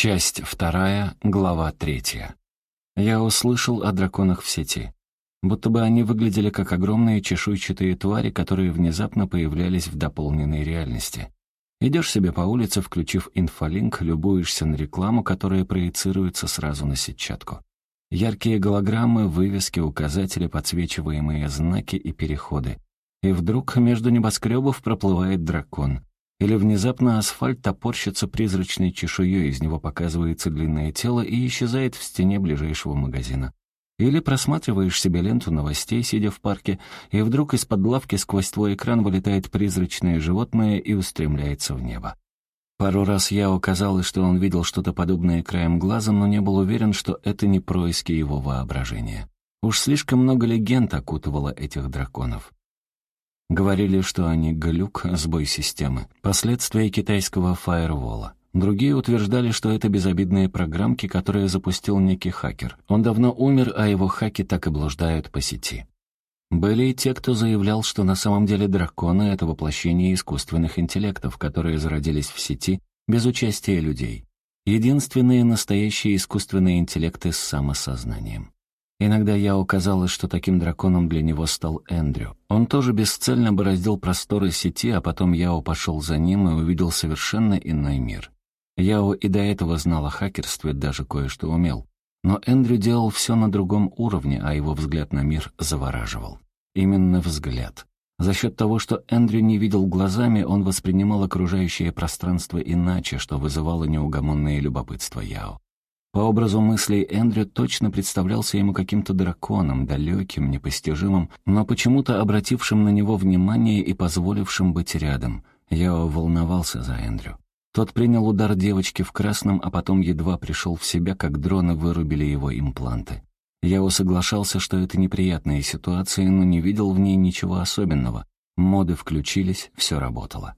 Часть вторая, глава третья. Я услышал о драконах в сети. Будто бы они выглядели как огромные чешуйчатые твари, которые внезапно появлялись в дополненной реальности. Идешь себе по улице, включив инфолинк, любуешься на рекламу, которая проецируется сразу на сетчатку. Яркие голограммы, вывески, указатели, подсвечиваемые знаки и переходы. И вдруг между небоскребов проплывает дракон. Или внезапно асфальт топорщится призрачной чешуей, из него показывается длинное тело и исчезает в стене ближайшего магазина. Или просматриваешь себе ленту новостей, сидя в парке, и вдруг из-под лавки сквозь твой экран вылетает призрачное животное и устремляется в небо. Пару раз я оказалось, что он видел что-то подобное краем глаза, но не был уверен, что это не происки его воображения. Уж слишком много легенд окутывало этих драконов. Говорили, что они глюк, сбой системы, последствия китайского фаервола. Другие утверждали, что это безобидные программки, которые запустил некий хакер. Он давно умер, а его хаки так и блуждают по сети. Были и те, кто заявлял, что на самом деле драконы — это воплощение искусственных интеллектов, которые зародились в сети без участия людей. Единственные настоящие искусственные интеллекты с самосознанием. Иногда я указалось, что таким драконом для него стал Эндрю. Он тоже бесцельно бороздил просторы сети, а потом Яо пошел за ним и увидел совершенно иной мир. Яо и до этого знал о хакерстве, даже кое-что умел. Но Эндрю делал все на другом уровне, а его взгляд на мир завораживал. Именно взгляд. За счет того, что Эндрю не видел глазами, он воспринимал окружающее пространство иначе, что вызывало неугомонное любопытство Яо. По образу мыслей Эндрю точно представлялся ему каким-то драконом, далеким, непостижимым, но почему-то обратившим на него внимание и позволившим быть рядом. Я волновался за Эндрю. Тот принял удар девочки в красном, а потом едва пришел в себя, как дроны вырубили его импланты. Яо соглашался, что это неприятная ситуация, но не видел в ней ничего особенного. Моды включились, все работало.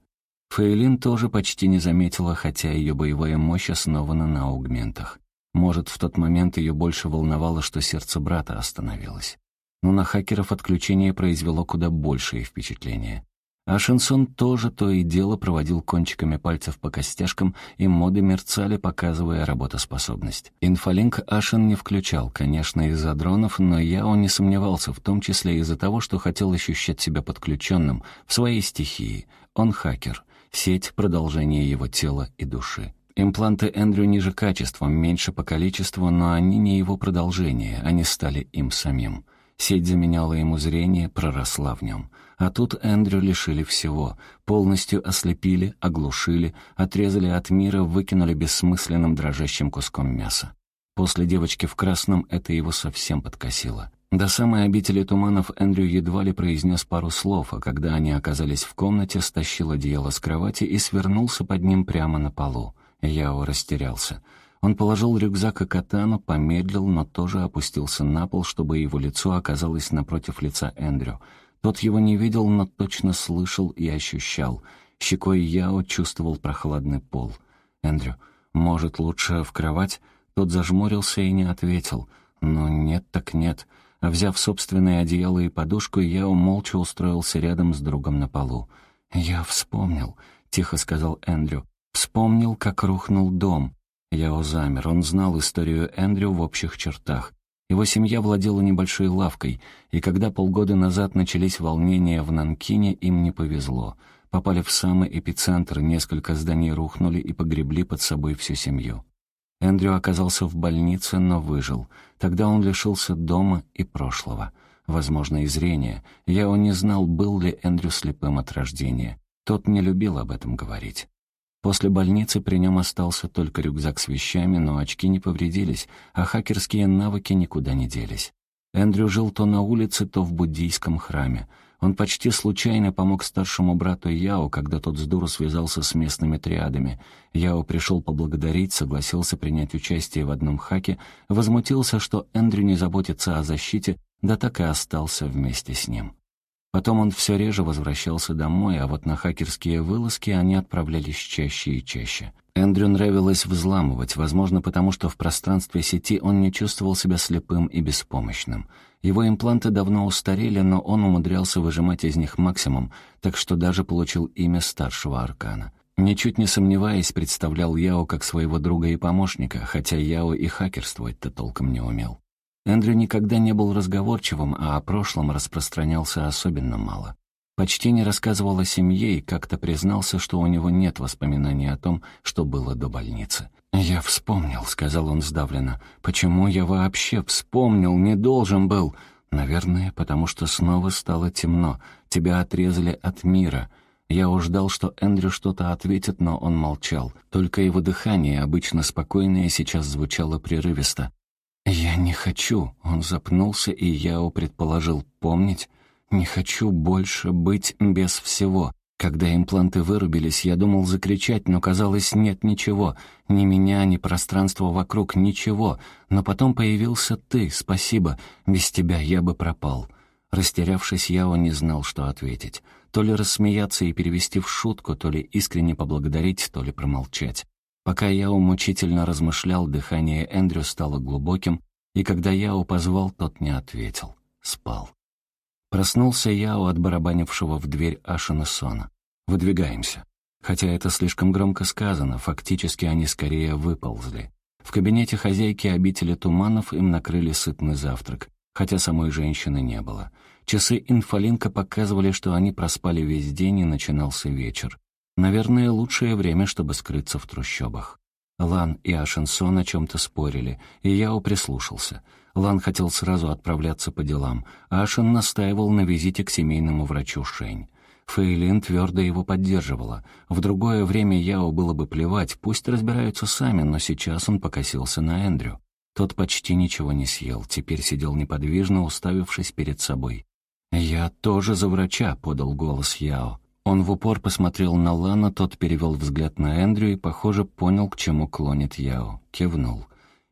Фейлин тоже почти не заметила, хотя ее боевая мощь основана на аугментах. Может, в тот момент ее больше волновало, что сердце брата остановилось. Но на хакеров отключение произвело куда большее впечатление. А Шансон тоже то и дело проводил кончиками пальцев по костяшкам, и моды мерцали, показывая работоспособность. Инфолинк Ашен не включал, конечно, из-за дронов, но я он не сомневался, в том числе из-за того, что хотел ощущать себя подключенным в своей стихии. Он хакер, сеть — продолжение его тела и души. Импланты Эндрю ниже качеством, меньше по количеству, но они не его продолжение, они стали им самим. Сеть заменяла ему зрение, проросла в нем. А тут Эндрю лишили всего. Полностью ослепили, оглушили, отрезали от мира, выкинули бессмысленным дрожащим куском мяса. После девочки в красном это его совсем подкосило. До самой обители туманов Эндрю едва ли произнес пару слов, а когда они оказались в комнате, стащил одеяло с кровати и свернулся под ним прямо на полу. Яо растерялся. Он положил рюкзак и катану, помедлил, но тоже опустился на пол, чтобы его лицо оказалось напротив лица Эндрю. Тот его не видел, но точно слышал и ощущал. Щекой Яо чувствовал прохладный пол. «Эндрю, может, лучше в кровать?» Тот зажмурился и не ответил. «Но нет так нет». взяв собственное одеяло и подушку, Яо молча устроился рядом с другом на полу. «Я вспомнил», — тихо сказал Эндрю. Вспомнил, как рухнул дом. Яо замер. Он знал историю Эндрю в общих чертах. Его семья владела небольшой лавкой, и когда полгода назад начались волнения в Нанкине, им не повезло. Попали в самый эпицентр, несколько зданий рухнули и погребли под собой всю семью. Эндрю оказался в больнице, но выжил. Тогда он лишился дома и прошлого. Возможно, и зрения. Я не знал, был ли Эндрю слепым от рождения. Тот не любил об этом говорить. После больницы при нем остался только рюкзак с вещами, но очки не повредились, а хакерские навыки никуда не делись. Эндрю жил то на улице, то в буддийском храме. Он почти случайно помог старшему брату Яо, когда тот с дуру связался с местными триадами. Яо пришел поблагодарить, согласился принять участие в одном хаке, возмутился, что Эндрю не заботится о защите, да так и остался вместе с ним. Потом он все реже возвращался домой, а вот на хакерские вылазки они отправлялись чаще и чаще. Эндрю нравилось взламывать, возможно, потому что в пространстве сети он не чувствовал себя слепым и беспомощным. Его импланты давно устарели, но он умудрялся выжимать из них максимум, так что даже получил имя старшего аркана. Ничуть не сомневаясь, представлял Яо как своего друга и помощника, хотя Яо и хакерствовать-то толком не умел. Эндрю никогда не был разговорчивым, а о прошлом распространялся особенно мало. Почти не рассказывал о семье и как-то признался, что у него нет воспоминаний о том, что было до больницы. «Я вспомнил», — сказал он сдавленно. «Почему я вообще вспомнил? Не должен был». «Наверное, потому что снова стало темно. Тебя отрезали от мира». Я уж ждал, что Эндрю что-то ответит, но он молчал. Только его дыхание, обычно спокойное, сейчас звучало прерывисто. «Я не хочу», — он запнулся, и Яо предположил, «помнить? Не хочу больше быть без всего». Когда импланты вырубились, я думал закричать, но казалось, нет ничего. Ни меня, ни пространства вокруг, ничего. Но потом появился ты, спасибо. Без тебя я бы пропал. Растерявшись, Яо не знал, что ответить. То ли рассмеяться и перевести в шутку, то ли искренне поблагодарить, то ли промолчать. Пока Яо мучительно размышлял, дыхание Эндрю стало глубоким, и когда Яо позвал, тот не ответил. Спал. Проснулся Яо от барабанившего в дверь Ашина Сона. «Выдвигаемся». Хотя это слишком громко сказано, фактически они скорее выползли. В кабинете хозяйки обители туманов им накрыли сытный завтрак, хотя самой женщины не было. Часы инфолинка показывали, что они проспали весь день и начинался вечер. Наверное, лучшее время, чтобы скрыться в трущобах. Лан и Ашенсон о чем-то спорили, и Яо прислушался — Лан хотел сразу отправляться по делам, а Ашин настаивал на визите к семейному врачу Шень. Фейлин твердо его поддерживала. В другое время Яо было бы плевать, пусть разбираются сами, но сейчас он покосился на Эндрю. Тот почти ничего не съел, теперь сидел неподвижно, уставившись перед собой. «Я тоже за врача», — подал голос Яо. Он в упор посмотрел на Лана, тот перевел взгляд на Эндрю и, похоже, понял, к чему клонит Яо. Кивнул.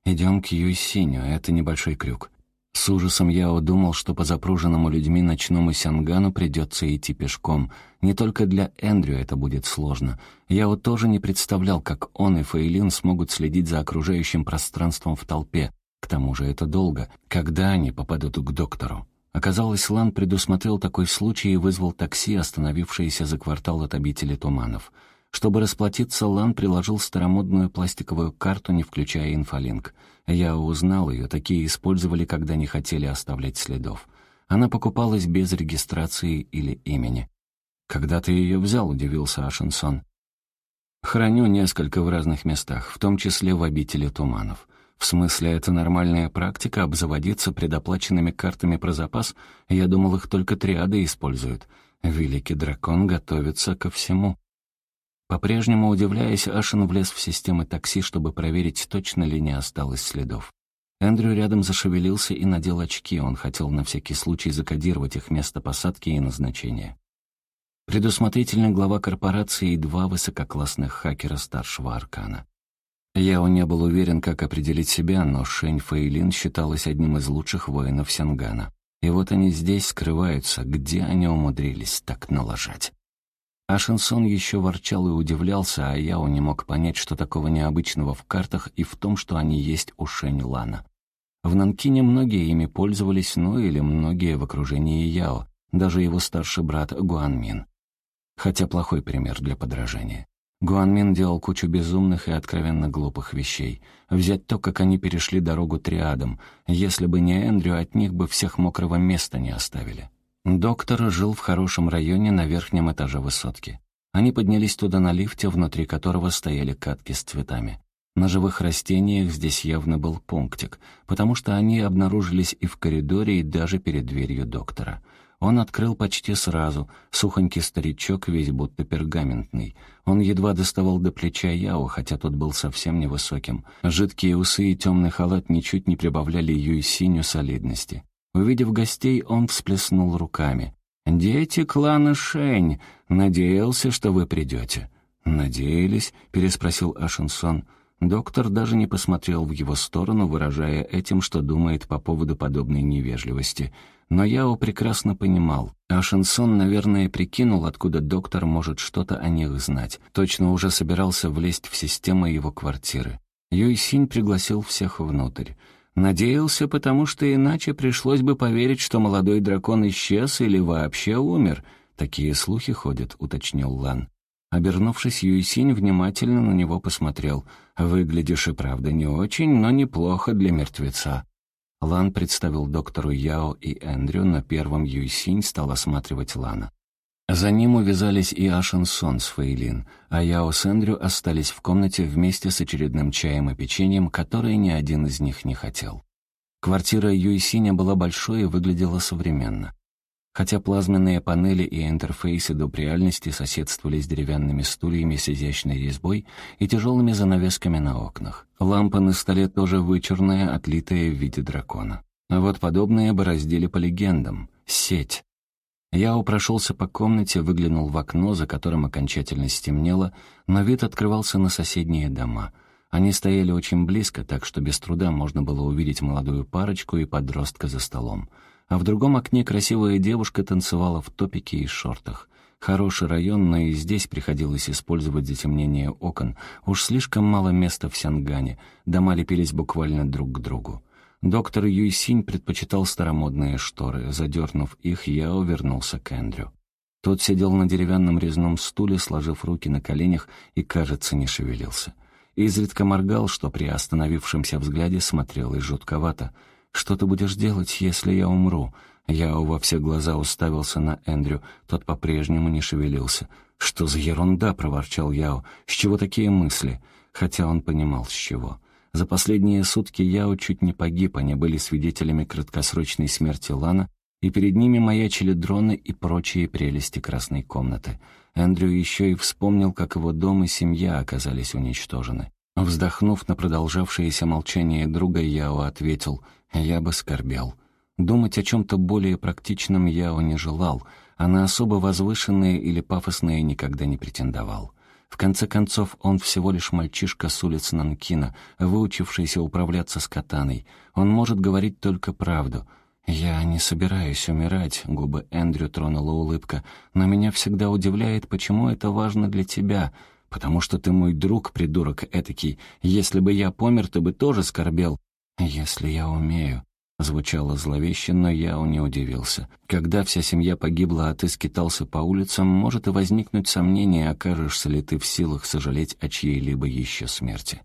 «Идем к Юйсиню, это небольшой крюк». С ужасом я удумал, что по запруженному людьми ночному Сянгану придется идти пешком. Не только для Эндрю это будет сложно. Я вот тоже не представлял, как он и Фейлин смогут следить за окружающим пространством в толпе. К тому же это долго. Когда они попадут к доктору? Оказалось, Лан предусмотрел такой случай и вызвал такси, остановившееся за квартал от обители туманов. Чтобы расплатиться, Лан приложил старомодную пластиковую карту, не включая инфолинк. Я узнал ее, такие использовали, когда не хотели оставлять следов. Она покупалась без регистрации или имени. «Когда ты ее взял?» — удивился Ашенсон. «Храню несколько в разных местах, в том числе в обители туманов. В смысле, это нормальная практика — обзаводиться предоплаченными картами про запас? Я думал, их только триады используют. Великий дракон готовится ко всему». По-прежнему удивляясь, Ашин влез в системы такси, чтобы проверить, точно ли не осталось следов. Эндрю рядом зашевелился и надел очки, он хотел на всякий случай закодировать их место посадки и назначения. Предусмотрительный глава корпорации и два высококлассных хакера старшего аркана. Яо не был уверен, как определить себя, но Шэнь Фэйлин считалась одним из лучших воинов Сянгана. И вот они здесь скрываются, где они умудрились так налажать. А Шансон еще ворчал и удивлялся, а Яо не мог понять, что такого необычного в картах и в том, что они есть у Шэнь Лана. В Нанкине многие ими пользовались, ну или многие в окружении Яо, даже его старший брат Гуанмин. Хотя плохой пример для подражания. Гуанмин делал кучу безумных и откровенно глупых вещей. Взять то, как они перешли дорогу триадам. Если бы не Эндрю, от них бы всех мокрого места не оставили. Доктор жил в хорошем районе на верхнем этаже высотки. Они поднялись туда на лифте, внутри которого стояли катки с цветами. На живых растениях здесь явно был пунктик, потому что они обнаружились и в коридоре, и даже перед дверью доктора. Он открыл почти сразу, сухонький старичок, весь будто пергаментный. Он едва доставал до плеча Яо, хотя тот был совсем невысоким. Жидкие усы и темный халат ничуть не прибавляли Юй Синю солидности. Увидев гостей, он всплеснул руками. «Дети клана Шень! Надеялся, что вы придете». «Надеялись?» — переспросил Ашинсон. Доктор даже не посмотрел в его сторону, выражая этим, что думает по поводу подобной невежливости. Но Яо прекрасно понимал. Ашинсон, наверное, прикинул, откуда доктор может что-то о них знать. Точно уже собирался влезть в систему его квартиры. Юйсинь пригласил всех внутрь. Надеялся, потому что иначе пришлось бы поверить, что молодой дракон исчез или вообще умер. Такие слухи ходят, уточнил Лан. Обернувшись, Юйсинь внимательно на него посмотрел. «Выглядишь и правда не очень, но неплохо для мертвеца». Лан представил доктору Яо и Эндрю, но первым Юйсинь стал осматривать Лана. За ним увязались и Ашен Сон с Фейлин, а Яо с Эндрю остались в комнате вместе с очередным чаем и печеньем, которые ни один из них не хотел. Квартира Юйсиня была большой и выглядела современно. Хотя плазменные панели и интерфейсы доп. реальности соседствовали с деревянными стульями с изящной резьбой и тяжелыми занавесками на окнах. Лампа на столе тоже вычурная, отлитая в виде дракона. А вот подобные бороздили по легендам. Сеть. Я прошелся по комнате, выглянул в окно, за которым окончательно стемнело, но вид открывался на соседние дома. Они стояли очень близко, так что без труда можно было увидеть молодую парочку и подростка за столом а в другом окне красивая девушка танцевала в топике и шортах. Хороший район, но и здесь приходилось использовать затемнение окон. Уж слишком мало места в Сянгане, дома лепились буквально друг к другу. Доктор Юйсинь предпочитал старомодные шторы. Задернув их, я вернулся к Эндрю. Тот сидел на деревянном резном стуле, сложив руки на коленях и, кажется, не шевелился. Изредка моргал, что при остановившемся взгляде смотрел и жутковато — «Что ты будешь делать, если я умру?» Я во все глаза уставился на Эндрю, тот по-прежнему не шевелился. «Что за ерунда?» — проворчал Яо. «С чего такие мысли?» Хотя он понимал, с чего. За последние сутки Яо чуть не погиб, они были свидетелями краткосрочной смерти Лана, и перед ними маячили дроны и прочие прелести красной комнаты. Эндрю еще и вспомнил, как его дом и семья оказались уничтожены. Вздохнув на продолжавшееся молчание друга, Яо ответил — я бы скорбел. Думать о чем-то более практичном Яо не желал, а на особо возвышенное или пафосное никогда не претендовал. В конце концов, он всего лишь мальчишка с улиц Нанкина, выучившийся управляться с катаной. Он может говорить только правду. «Я не собираюсь умирать», — губы Эндрю тронула улыбка, «но меня всегда удивляет, почему это важно для тебя. Потому что ты мой друг, придурок этакий. Если бы я помер, ты бы тоже скорбел. «Если я умею», — звучало зловеще, но я не удивился. Когда вся семья погибла, а ты скитался по улицам, может и возникнуть сомнение, окажешься ли ты в силах сожалеть о чьей-либо еще смерти.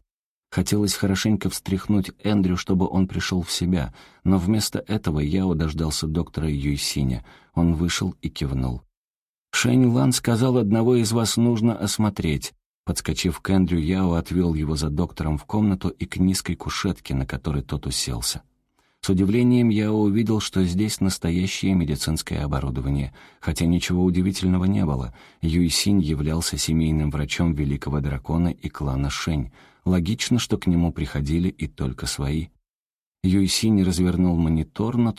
Хотелось хорошенько встряхнуть Эндрю, чтобы он пришел в себя, но вместо этого я дождался доктора Юйсиня. Он вышел и кивнул. «Шэнь Лан сказал, одного из вас нужно осмотреть. Подскочив к Эндрю, Яо отвел его за доктором в комнату и к низкой кушетке, на которой тот уселся. С удивлением Яо увидел, что здесь настоящее медицинское оборудование, хотя ничего удивительного не было. Юйсинь являлся семейным врачом великого дракона и клана Шэнь. Логично, что к нему приходили и только свои. Юйсинь развернул монитор, но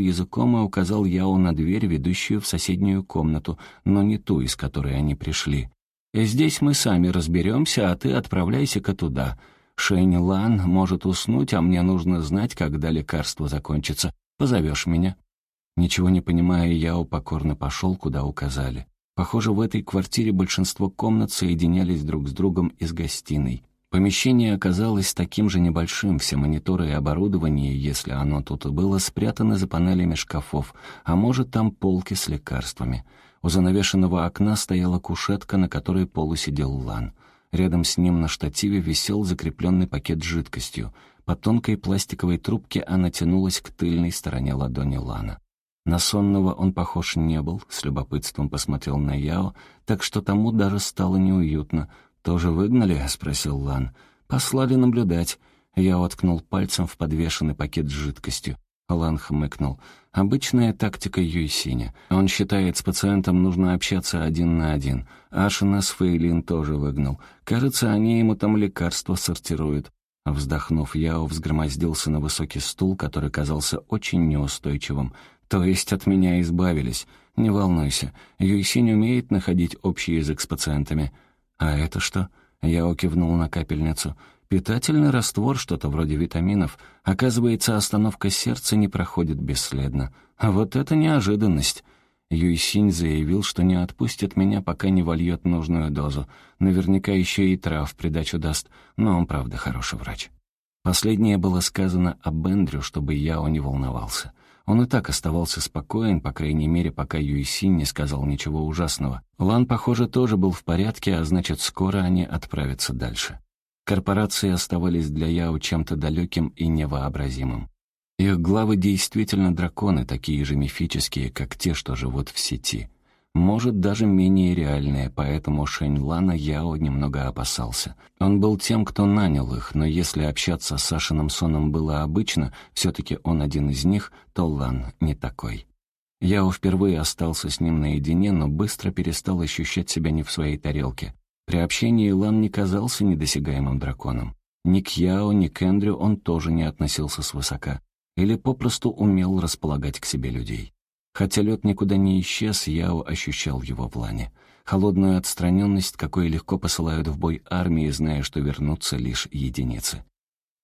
языком и указал Яо на дверь, ведущую в соседнюю комнату, но не ту, из которой они пришли. Здесь мы сами разберемся, а ты отправляйся-ка туда. Шэнь Лан может уснуть, а мне нужно знать, когда лекарство закончится. Позовешь меня?» Ничего не понимая, Яо покорно пошел, куда указали. Похоже, в этой квартире большинство комнат соединялись друг с другом из гостиной. Помещение оказалось таким же небольшим, все мониторы и оборудование, если оно тут и было, спрятаны за панелями шкафов, а может, там полки с лекарствами. У занавешенного окна стояла кушетка, на которой полусидел Лан. Рядом с ним на штативе висел закрепленный пакет с жидкостью. По тонкой пластиковой трубке она тянулась к тыльной стороне ладони Лана. На сонного он похож не был, с любопытством посмотрел на Яо, так что тому даже стало неуютно. «Тоже выгнали?» — спросил Лан. «Послали наблюдать». Я воткнул пальцем в подвешенный пакет с жидкостью. Лан хмыкнул. «Обычная тактика Юйсиня. Он считает, с пациентом нужно общаться один на один. Ашина с Фейлин тоже выгнал. Кажется, они ему там лекарства сортируют». Вздохнув, Яо взгромоздился на высокий стул, который казался очень неустойчивым. «То есть от меня избавились? Не волнуйся, Юйсинь умеет находить общий язык с пациентами». «А это что?» Яо кивнул на капельницу. Питательный раствор, что-то вроде витаминов. Оказывается, остановка сердца не проходит бесследно. А вот это неожиданность. Юйсинь заявил, что не отпустит меня, пока не вольет нужную дозу. Наверняка еще и трав придачу даст, но он, правда, хороший врач. Последнее было сказано об Эндрю, чтобы Яо не волновался. Он и так оставался спокоен, по крайней мере, пока Юйсин не сказал ничего ужасного. Лан, похоже, тоже был в порядке, а значит, скоро они отправятся дальше. Корпорации оставались для Яо чем-то далеким и невообразимым. Их главы действительно драконы, такие же мифические, как те, что живут в сети. Может, даже менее реальные, поэтому Шэнь Лана Яо немного опасался. Он был тем, кто нанял их, но если общаться с Сашиным Соном было обычно, все-таки он один из них, то Лан не такой. Яо впервые остался с ним наедине, но быстро перестал ощущать себя не в своей тарелке. При общении Лан не казался недосягаемым драконом. Ни к Яо, ни к Эндрю он тоже не относился свысока. Или попросту умел располагать к себе людей. Хотя лед никуда не исчез, Яо ощущал его в лане. Холодную отстраненность, какой легко посылают в бой армии, зная, что вернутся лишь единицы.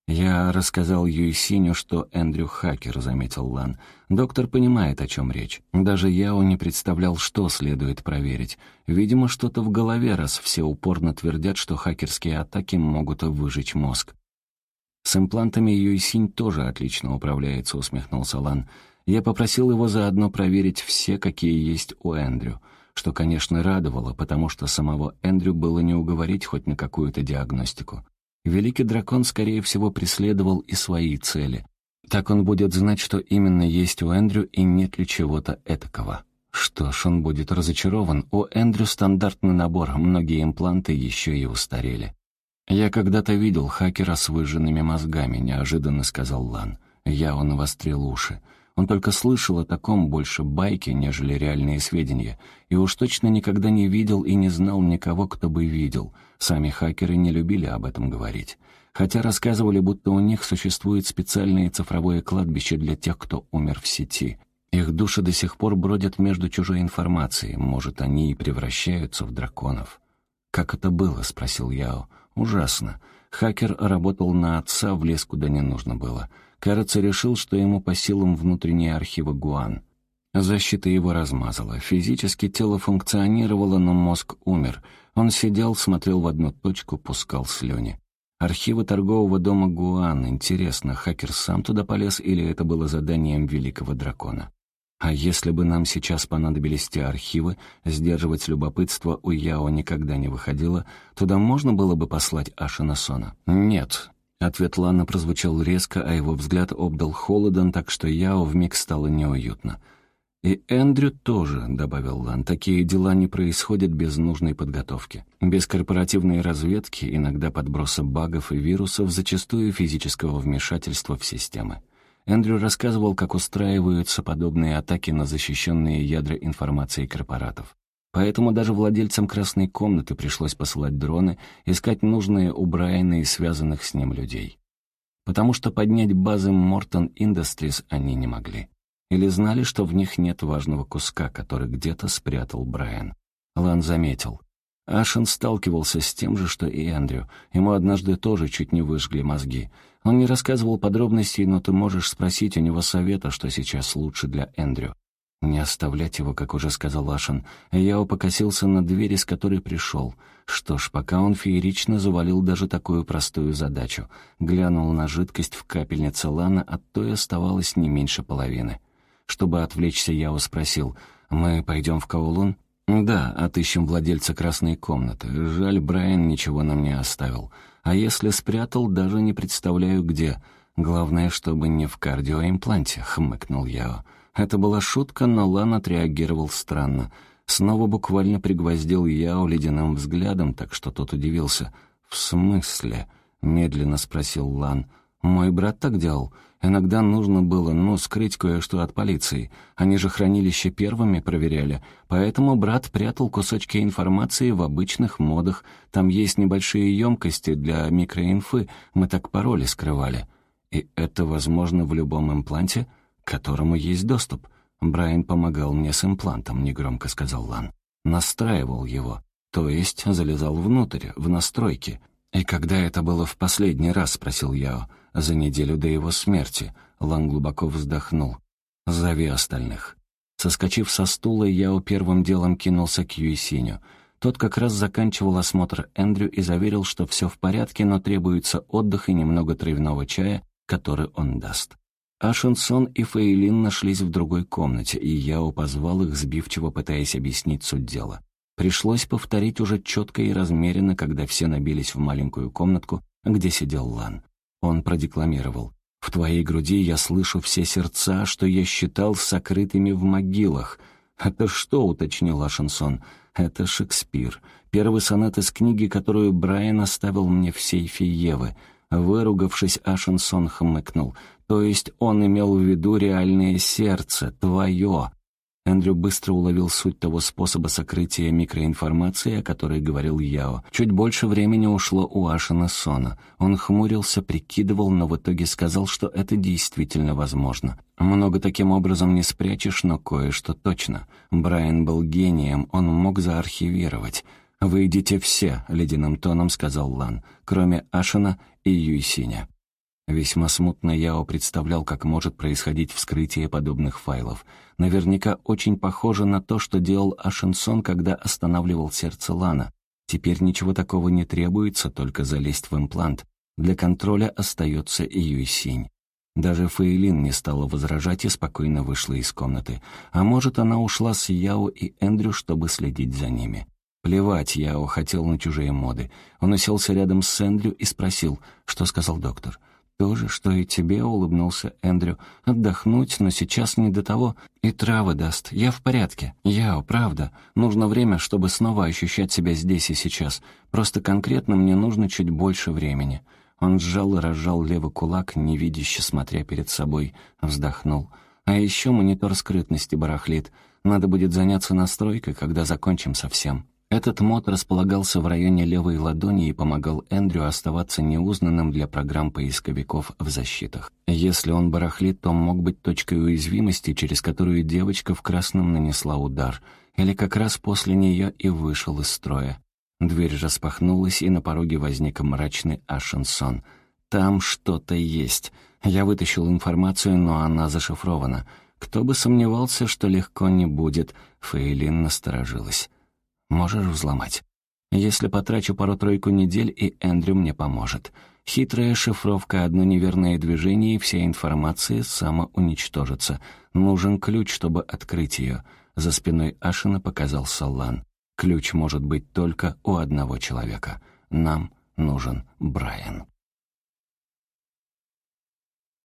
«Я рассказал Юйсиню, что Эндрю хакер», — заметил Лан. «Доктор понимает, о чем речь. Даже Яо не представлял, что следует проверить. Видимо, что-то в голове, раз все упорно твердят, что хакерские атаки могут выжечь мозг». «С имплантами Юйсинь тоже отлично управляется», — усмехнулся Лан. Я попросил его заодно проверить все, какие есть у Эндрю, что, конечно, радовало, потому что самого Эндрю было не уговорить хоть на какую-то диагностику. Великий дракон, скорее всего, преследовал и свои цели. Так он будет знать, что именно есть у Эндрю и нет ли чего-то этакого. Что ж, он будет разочарован. У Эндрю стандартный набор, многие импланты еще и устарели. «Я когда-то видел хакера с выжженными мозгами», — неожиданно сказал Лан. Я он навострил уши. Он только слышал о таком больше байки, нежели реальные сведения, и уж точно никогда не видел и не знал никого, кто бы видел. Сами хакеры не любили об этом говорить. Хотя рассказывали, будто у них существует специальное цифровое кладбище для тех, кто умер в сети. Их души до сих пор бродят между чужой информацией, может, они и превращаются в драконов. «Как это было?» — спросил Яо. «Ужасно. Хакер работал на отца, в лес куда не нужно было». Кажется, решил, что ему по силам внутренние архивы Гуан. Защита его размазала. Физически тело функционировало, но мозг умер. Он сидел, смотрел в одну точку, пускал слюни. Архивы торгового дома Гуан. Интересно, хакер сам туда полез или это было заданием великого дракона? А если бы нам сейчас понадобились те архивы, сдерживать любопытство у Яо никогда не выходило, туда можно было бы послать Ашина Сона? Нет, Ответ Лана прозвучал резко, а его взгляд обдал холодом, так что Яо вмиг стало неуютно. «И Эндрю тоже», — добавил Лан, — «такие дела не происходят без нужной подготовки. Без корпоративной разведки, иногда подброса багов и вирусов, зачастую физического вмешательства в системы». Эндрю рассказывал, как устраиваются подобные атаки на защищенные ядра информации корпоратов. Поэтому даже владельцам «Красной комнаты» пришлось посылать дроны, искать нужные у Брайана и связанных с ним людей. Потому что поднять базы Morton Industries они не могли. Или знали, что в них нет важного куска, который где-то спрятал Брайан. Лан заметил. Ашен сталкивался с тем же, что и Эндрю. Ему однажды тоже чуть не выжгли мозги. Он не рассказывал подробностей, но ты можешь спросить у него совета, что сейчас лучше для Эндрю. Не оставлять его, как уже сказал Ашин. Я покосился на дверь, из которой пришел. Что ж, пока он феерично завалил даже такую простую задачу. Глянул на жидкость в капельнице Лана, от той оставалось не меньше половины. Чтобы отвлечься, я спросил, «Мы пойдем в Каулун?» «Да, отыщем владельца красной комнаты. Жаль, Брайан ничего нам не оставил. А если спрятал, даже не представляю, где. Главное, чтобы не в кардиоимпланте», — хмыкнул Яо. Это была шутка, но Лан отреагировал странно. Снова буквально пригвоздил Яо ледяным взглядом, так что тот удивился. «В смысле?» — медленно спросил Лан. «Мой брат так делал. Иногда нужно было, ну, скрыть кое-что от полиции. Они же хранилище первыми проверяли. Поэтому брат прятал кусочки информации в обычных модах. Там есть небольшие емкости для микроинфы. Мы так пароли скрывали. И это возможно в любом импланте?» к которому есть доступ. Брайан помогал мне с имплантом, негромко сказал Лан. Настраивал его, то есть залезал внутрь, в настройки. «И когда это было в последний раз?» — спросил Яо. «За неделю до его смерти». Лан глубоко вздохнул. «Зови остальных». Соскочив со стула, Яо первым делом кинулся к Юйсиню. Тот как раз заканчивал осмотр Эндрю и заверил, что все в порядке, но требуется отдых и немного травяного чая, который он даст. Ашенсон и Фейлин нашлись в другой комнате, и я позвал их, сбивчиво пытаясь объяснить суть дела. Пришлось повторить уже четко и размеренно, когда все набились в маленькую комнатку, где сидел Лан. Он продекламировал. «В твоей груди я слышу все сердца, что я считал сокрытыми в могилах». «Это что?» — уточнил Ашенсон. «Это Шекспир. Первый сонет из книги, которую Брайан оставил мне в сейфе Евы». Выругавшись, Ашенсон хмыкнул. «То есть он имел в виду реальное сердце, твое, Эндрю быстро уловил суть того способа сокрытия микроинформации, о которой говорил Яо. Чуть больше времени ушло у Ашина Сона. Он хмурился, прикидывал, но в итоге сказал, что это действительно возможно. Много таким образом не спрячешь, но кое-что точно. Брайан был гением, он мог заархивировать. «Вы идите все», — ледяным тоном сказал Лан, кроме Ашина и Юйсиня. Весьма смутно Яо представлял, как может происходить вскрытие подобных файлов. Наверняка очень похоже на то, что делал Ашенсон, когда останавливал сердце Лана. Теперь ничего такого не требуется, только залезть в имплант. Для контроля остается и Юйсинь. Даже Фейлин не стала возражать и спокойно вышла из комнаты. А может, она ушла с Яо и Эндрю, чтобы следить за ними. Плевать Яо хотел на чужие моды. Он уселся рядом с Эндрю и спросил, что сказал доктор. «То же, что и тебе», — улыбнулся Эндрю. «Отдохнуть, но сейчас не до того. И травы даст. Я в порядке. Я, правда. Нужно время, чтобы снова ощущать себя здесь и сейчас. Просто конкретно мне нужно чуть больше времени». Он сжал и разжал левый кулак, невидяще смотря перед собой. Вздохнул. «А еще монитор скрытности барахлит. Надо будет заняться настройкой, когда закончим совсем». Этот мод располагался в районе левой ладони и помогал Эндрю оставаться неузнанным для программ поисковиков в защитах. Если он барахлит, то мог быть точкой уязвимости, через которую девочка в красном нанесла удар, или как раз после нее и вышел из строя. Дверь распахнулась, и на пороге возник мрачный Ашенсон. «Там что-то есть. Я вытащил информацию, но она зашифрована. Кто бы сомневался, что легко не будет». Фейлин насторожилась. Можешь взломать. Если потрачу пару-тройку недель, и Эндрю мне поможет. Хитрая шифровка, одно неверное движение, и вся информация самоуничтожится. Нужен ключ, чтобы открыть ее. За спиной Ашина показался Лан. Ключ может быть только у одного человека. Нам нужен Брайан.